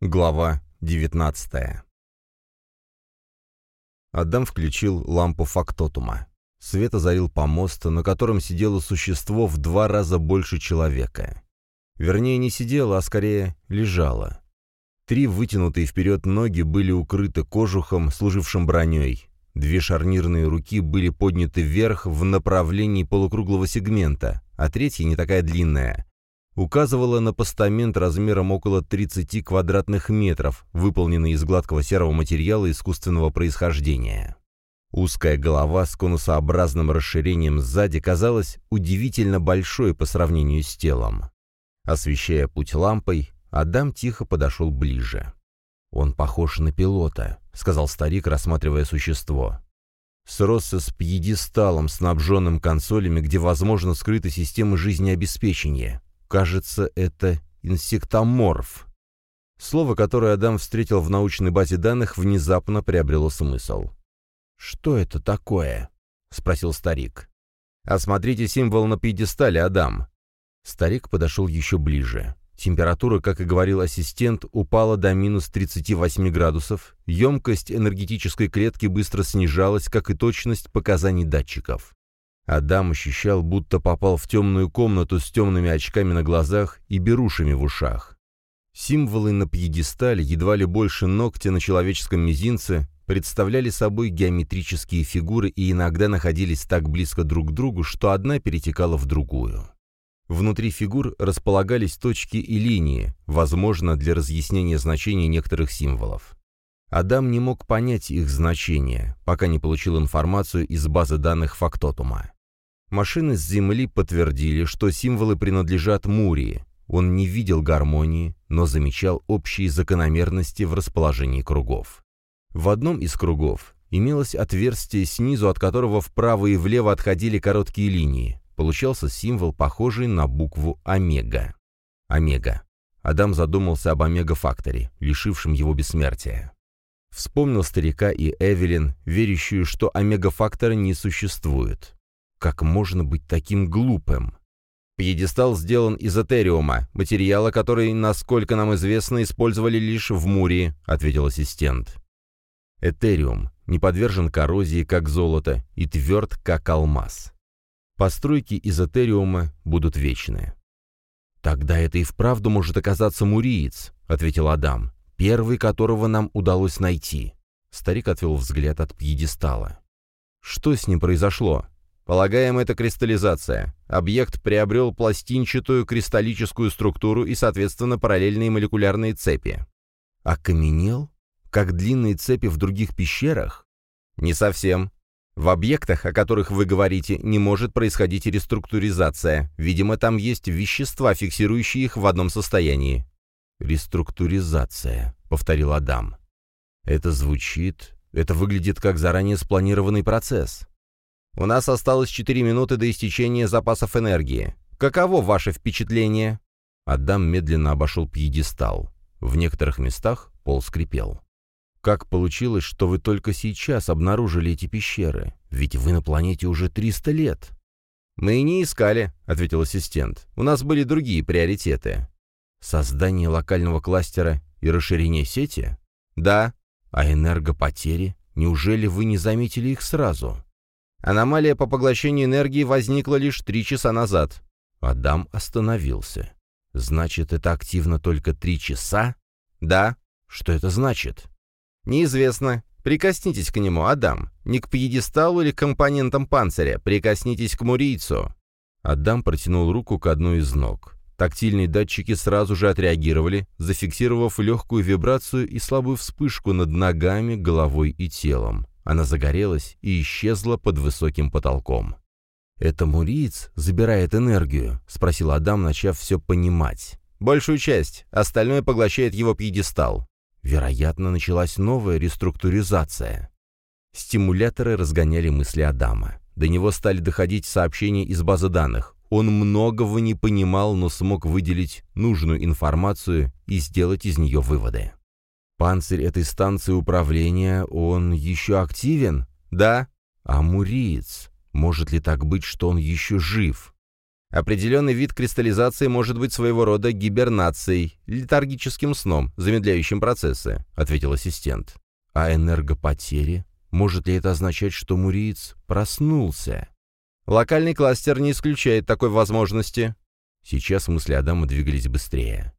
Глава 19 Адам включил лампу фактотума. Свет озарил помост, на котором сидело существо в два раза больше человека. Вернее, не сидело, а скорее лежало. Три вытянутые вперед ноги были укрыты кожухом, служившим броней. Две шарнирные руки были подняты вверх в направлении полукруглого сегмента, а третья, не такая длинная, указывала на постамент размером около 30 квадратных метров, выполненный из гладкого серого материала искусственного происхождения. Узкая голова с конусообразным расширением сзади казалась удивительно большой по сравнению с телом. Освещая путь лампой, Адам тихо подошел ближе. «Он похож на пилота», — сказал старик, рассматривая существо. Сросся с пьедесталом, снабженным консолями, где, возможно, скрыта система жизнеобеспечения. Кажется, это инсектоморф. Слово, которое Адам встретил в научной базе данных, внезапно приобрело смысл. «Что это такое?» — спросил старик. «Осмотрите символ на пьедестале, Адам». Старик подошел еще ближе. Температура, как и говорил ассистент, упала до минус 38 градусов, емкость энергетической клетки быстро снижалась, как и точность показаний датчиков. Адам ощущал, будто попал в темную комнату с темными очками на глазах и берушами в ушах. Символы на пьедестале, едва ли больше ногтя на человеческом мизинце, представляли собой геометрические фигуры и иногда находились так близко друг к другу, что одна перетекала в другую. Внутри фигур располагались точки и линии, возможно, для разъяснения значения некоторых символов. Адам не мог понять их значение, пока не получил информацию из базы данных Фактотума. Машины с Земли подтвердили, что символы принадлежат Мурии. Он не видел гармонии, но замечал общие закономерности в расположении кругов. В одном из кругов имелось отверстие снизу, от которого вправо и влево отходили короткие линии получался символ, похожий на букву «Омега». Омега. Адам задумался об Омега-факторе, лишившем его бессмертия. Вспомнил старика и Эвелин, верящую, что Омега-фактора не существует. Как можно быть таким глупым? Пьедестал сделан из этериума, материала, который, насколько нам известно, использовали лишь в Мурии, ответил ассистент. Этериум не подвержен коррозии, как золото, и тверд, как алмаз. Постройки эзотериума будут вечны. «Тогда это и вправду может оказаться муриец», — ответил Адам, «первый, которого нам удалось найти». Старик отвел взгляд от пьедестала. «Что с ним произошло?» «Полагаем, это кристаллизация. Объект приобрел пластинчатую кристаллическую структуру и, соответственно, параллельные молекулярные цепи». «Окаменел? Как длинные цепи в других пещерах?» «Не совсем. В объектах, о которых вы говорите, не может происходить реструктуризация. Видимо, там есть вещества, фиксирующие их в одном состоянии. «Реструктуризация», — повторил Адам. «Это звучит... Это выглядит как заранее спланированный процесс. У нас осталось 4 минуты до истечения запасов энергии. Каково ваше впечатление?» Адам медленно обошел пьедестал. В некоторых местах пол скрипел. Как получилось, что вы только сейчас обнаружили эти пещеры? Ведь вы на планете уже 300 лет. Мы и не искали, ответил ассистент. У нас были другие приоритеты. Создание локального кластера и расширение сети? Да. А энергопотери? Неужели вы не заметили их сразу? Аномалия по поглощению энергии возникла лишь три часа назад. Адам остановился. Значит, это активно только три часа? Да. Что это значит? «Неизвестно. Прикоснитесь к нему, Адам. Не к пьедесталу или к компонентам панциря. Прикоснитесь к мурийцу». Адам протянул руку к одной из ног. Тактильные датчики сразу же отреагировали, зафиксировав легкую вибрацию и слабую вспышку над ногами, головой и телом. Она загорелась и исчезла под высоким потолком. «Это муриец забирает энергию?» — спросил Адам, начав все понимать. «Большую часть. Остальное поглощает его пьедестал. Вероятно, началась новая реструктуризация. Стимуляторы разгоняли мысли Адама. До него стали доходить сообщения из базы данных. Он многого не понимал, но смог выделить нужную информацию и сделать из нее выводы. Панцирь этой станции управления, он еще активен? Да. А Муриец? Может ли так быть, что он еще жив? Определенный вид кристаллизации может быть своего рода гибернацией, летаргическим сном, замедляющим процессы», — ответил ассистент. «А энергопотери? Может ли это означать, что Муриец проснулся?» «Локальный кластер не исключает такой возможности». Сейчас мысли Адама двигались быстрее.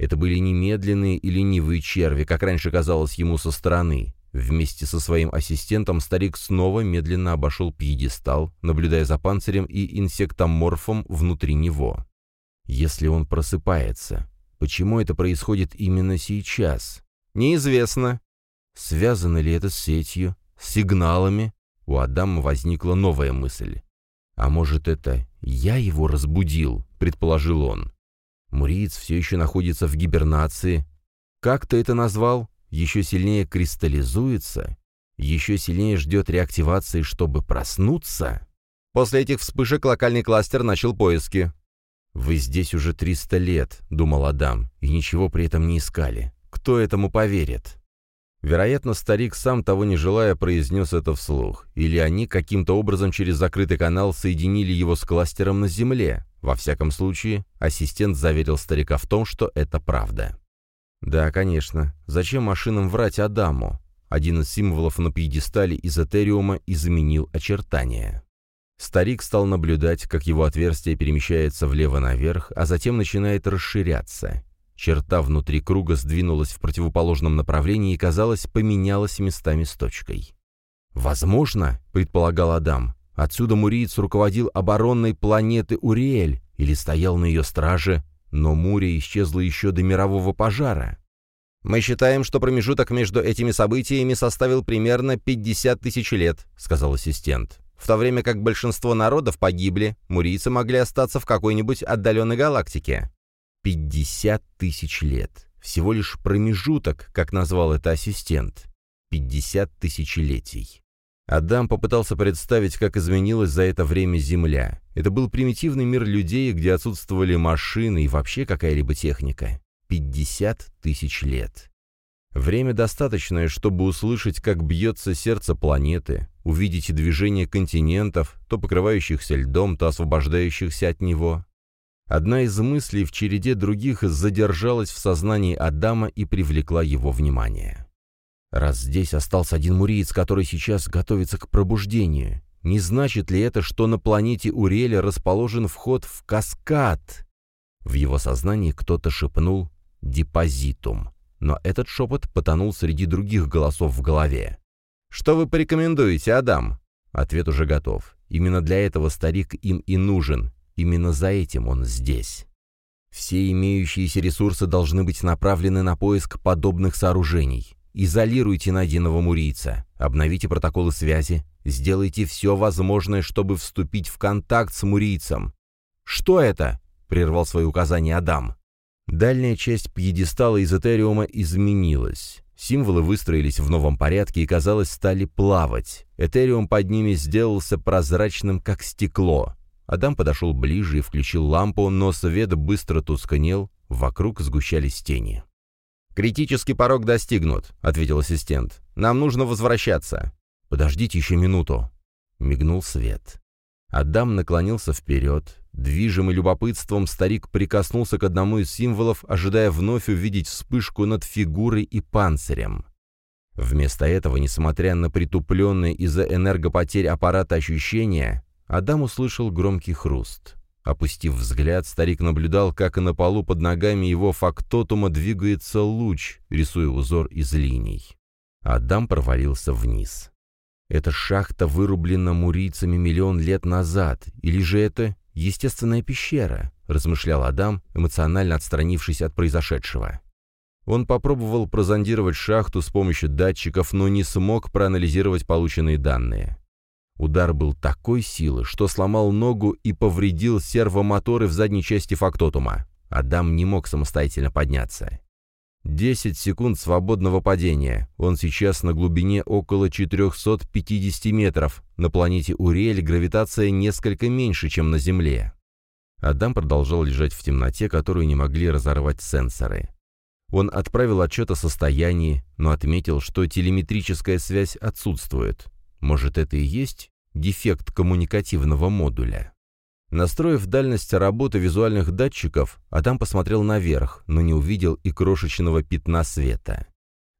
Это были немедленные и ленивые черви, как раньше казалось ему со стороны. Вместе со своим ассистентом старик снова медленно обошел пьедестал, наблюдая за панцирем и инсектоморфом внутри него. Если он просыпается, почему это происходит именно сейчас? Неизвестно. Связано ли это с сетью, с сигналами? У Адама возникла новая мысль. «А может, это я его разбудил?» — предположил он. Муриец все еще находится в гибернации. Как ты это назвал? еще сильнее кристаллизуется, еще сильнее ждет реактивации, чтобы проснуться. После этих вспышек локальный кластер начал поиски. «Вы здесь уже 300 лет», — думал Адам, — «и ничего при этом не искали. Кто этому поверит?» Вероятно, старик, сам того не желая, произнес это вслух, или они каким-то образом через закрытый канал соединили его с кластером на Земле. Во всяком случае, ассистент заверил старика в том, что это правда. Да, конечно. Зачем машинам врать Адаму? Один из символов на пьедестале изотериума изменил очертания. Старик стал наблюдать, как его отверстие перемещается влево наверх, а затем начинает расширяться. Черта внутри круга сдвинулась в противоположном направлении и, казалось, поменялась местами с точкой. «Возможно, — предполагал Адам, — отсюда Муриец руководил оборонной планеты Уриэль или стоял на ее страже, но Мурия исчезла еще до мирового пожара. «Мы считаем, что промежуток между этими событиями составил примерно 50 тысяч лет», — сказал ассистент. «В то время как большинство народов погибли, мурийцы могли остаться в какой-нибудь отдаленной галактике». 50 тысяч лет. Всего лишь промежуток, как назвал это ассистент. 50 тысячелетий. Адам попытался представить, как изменилась за это время Земля. Это был примитивный мир людей, где отсутствовали машины и вообще какая-либо техника. 50 тысяч лет. Время достаточное, чтобы услышать, как бьется сердце планеты, увидеть движение континентов, то покрывающихся льдом, то освобождающихся от него. Одна из мыслей в череде других задержалась в сознании Адама и привлекла его внимание. Раз здесь остался один муриец, который сейчас готовится к пробуждению, не значит ли это, что на планете Уреля расположен вход в каскад? В его сознании кто-то шепнул «депозитум», но этот шепот потонул среди других голосов в голове. «Что вы порекомендуете, Адам?» Ответ уже готов. Именно для этого старик им и нужен. Именно за этим он здесь. Все имеющиеся ресурсы должны быть направлены на поиск подобных сооружений. Изолируйте найденного мурийца, обновите протоколы связи, сделайте все возможное, чтобы вступить в контакт с мурийцем. «Что это?» — прервал свои указания Адам. Дальняя часть пьедестала изотериума изменилась. Символы выстроились в новом порядке и, казалось, стали плавать. Этериум под ними сделался прозрачным, как стекло. Адам подошел ближе и включил лампу, но свет быстро тускнел, вокруг сгущались тени. «Критический порог достигнут», — ответил ассистент. «Нам нужно возвращаться». «Подождите еще минуту». Мигнул свет. Адам наклонился вперед. Движимый любопытством старик прикоснулся к одному из символов, ожидая вновь увидеть вспышку над фигурой и панцирем. Вместо этого, несмотря на притупленные из-за энергопотерь аппарата ощущения, Адам услышал громкий хруст. Опустив взгляд, старик наблюдал, как на полу под ногами его фактотума двигается луч, рисуя узор из линий. Адам провалился вниз. Эта шахта вырублена мурийцами миллион лет назад, или же это естественная пещера, размышлял Адам, эмоционально отстранившись от произошедшего. Он попробовал прозондировать шахту с помощью датчиков, но не смог проанализировать полученные данные. Удар был такой силы, что сломал ногу и повредил сервомоторы в задней части фактотума. Адам не мог самостоятельно подняться. Десять секунд свободного падения. Он сейчас на глубине около 450 метров. На планете Урель гравитация несколько меньше, чем на Земле. Адам продолжал лежать в темноте, которую не могли разорвать сенсоры. Он отправил отчет о состоянии, но отметил, что телеметрическая связь отсутствует. Может, это и есть дефект коммуникативного модуля? Настроив дальность работы визуальных датчиков, Адам посмотрел наверх, но не увидел и крошечного пятна света.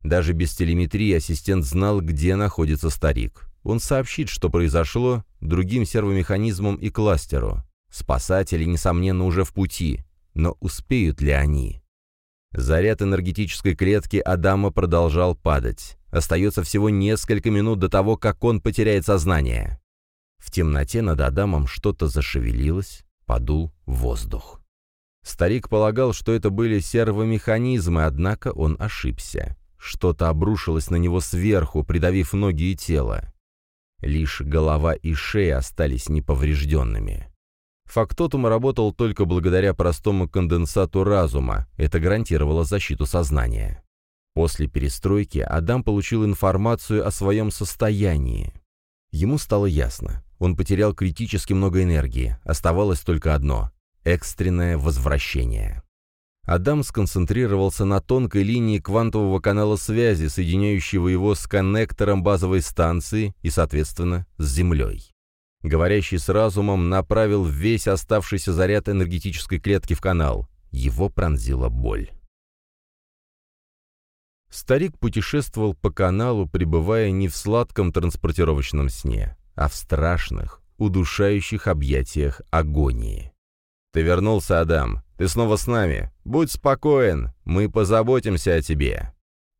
Даже без телеметрии ассистент знал, где находится старик. Он сообщит, что произошло, другим сервомеханизмам и кластеру. Спасатели, несомненно, уже в пути. Но успеют ли они? Заряд энергетической клетки Адама продолжал падать. Остается всего несколько минут до того, как он потеряет сознание. В темноте над Адамом что-то зашевелилось, подул воздух. Старик полагал, что это были сервомеханизмы, однако он ошибся. Что-то обрушилось на него сверху, придавив ноги и тело. Лишь голова и шея остались неповрежденными. Фактотум работал только благодаря простому конденсату разума, это гарантировало защиту сознания. После перестройки Адам получил информацию о своем состоянии. Ему стало ясно, он потерял критически много энергии, оставалось только одно – экстренное возвращение. Адам сконцентрировался на тонкой линии квантового канала связи, соединяющего его с коннектором базовой станции и, соответственно, с Землей. Говорящий с разумом направил весь оставшийся заряд энергетической клетки в канал. Его пронзила боль. Старик путешествовал по каналу, пребывая не в сладком транспортировочном сне, а в страшных, удушающих объятиях агонии. «Ты вернулся, Адам. Ты снова с нами. Будь спокоен. Мы позаботимся о тебе».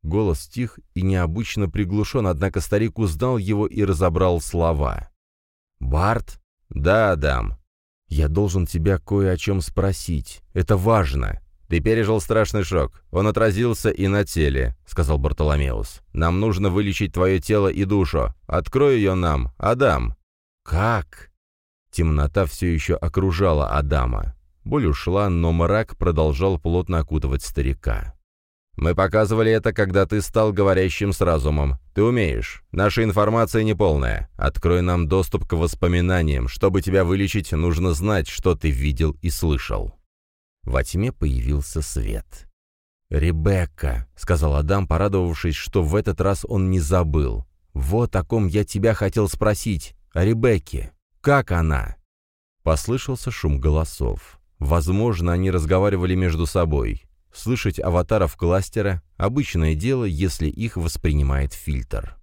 Голос тих и необычно приглушен, однако старик узнал его и разобрал слова. «Барт?» «Да, Адам. Я должен тебя кое о чем спросить. Это важно. Ты пережил страшный шок. Он отразился и на теле», — сказал Бартоломеус. «Нам нужно вылечить твое тело и душу. Открой ее нам, Адам». «Как?» Темнота все еще окружала Адама. Боль ушла, но мрак продолжал плотно окутывать старика. «Мы показывали это, когда ты стал говорящим с разумом. Ты умеешь. Наша информация неполная. Открой нам доступ к воспоминаниям. Чтобы тебя вылечить, нужно знать, что ты видел и слышал». Во тьме появился свет. «Ребекка», — сказал Адам, порадовавшись, что в этот раз он не забыл. «Вот о ком я тебя хотел спросить. О Ребекке. Как она?» Послышался шум голосов. Возможно, они разговаривали между собой. Слышать аватаров кластера — обычное дело, если их воспринимает фильтр.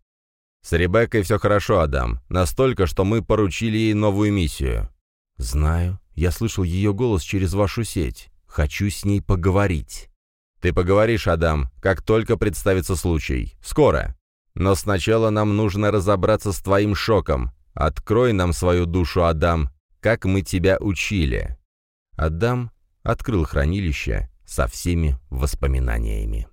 «С Ребеккой все хорошо, Адам. Настолько, что мы поручили ей новую миссию». «Знаю. Я слышал ее голос через вашу сеть. Хочу с ней поговорить». «Ты поговоришь, Адам, как только представится случай. Скоро. Но сначала нам нужно разобраться с твоим шоком. Открой нам свою душу, Адам, как мы тебя учили». Адам открыл хранилище со всеми воспоминаниями.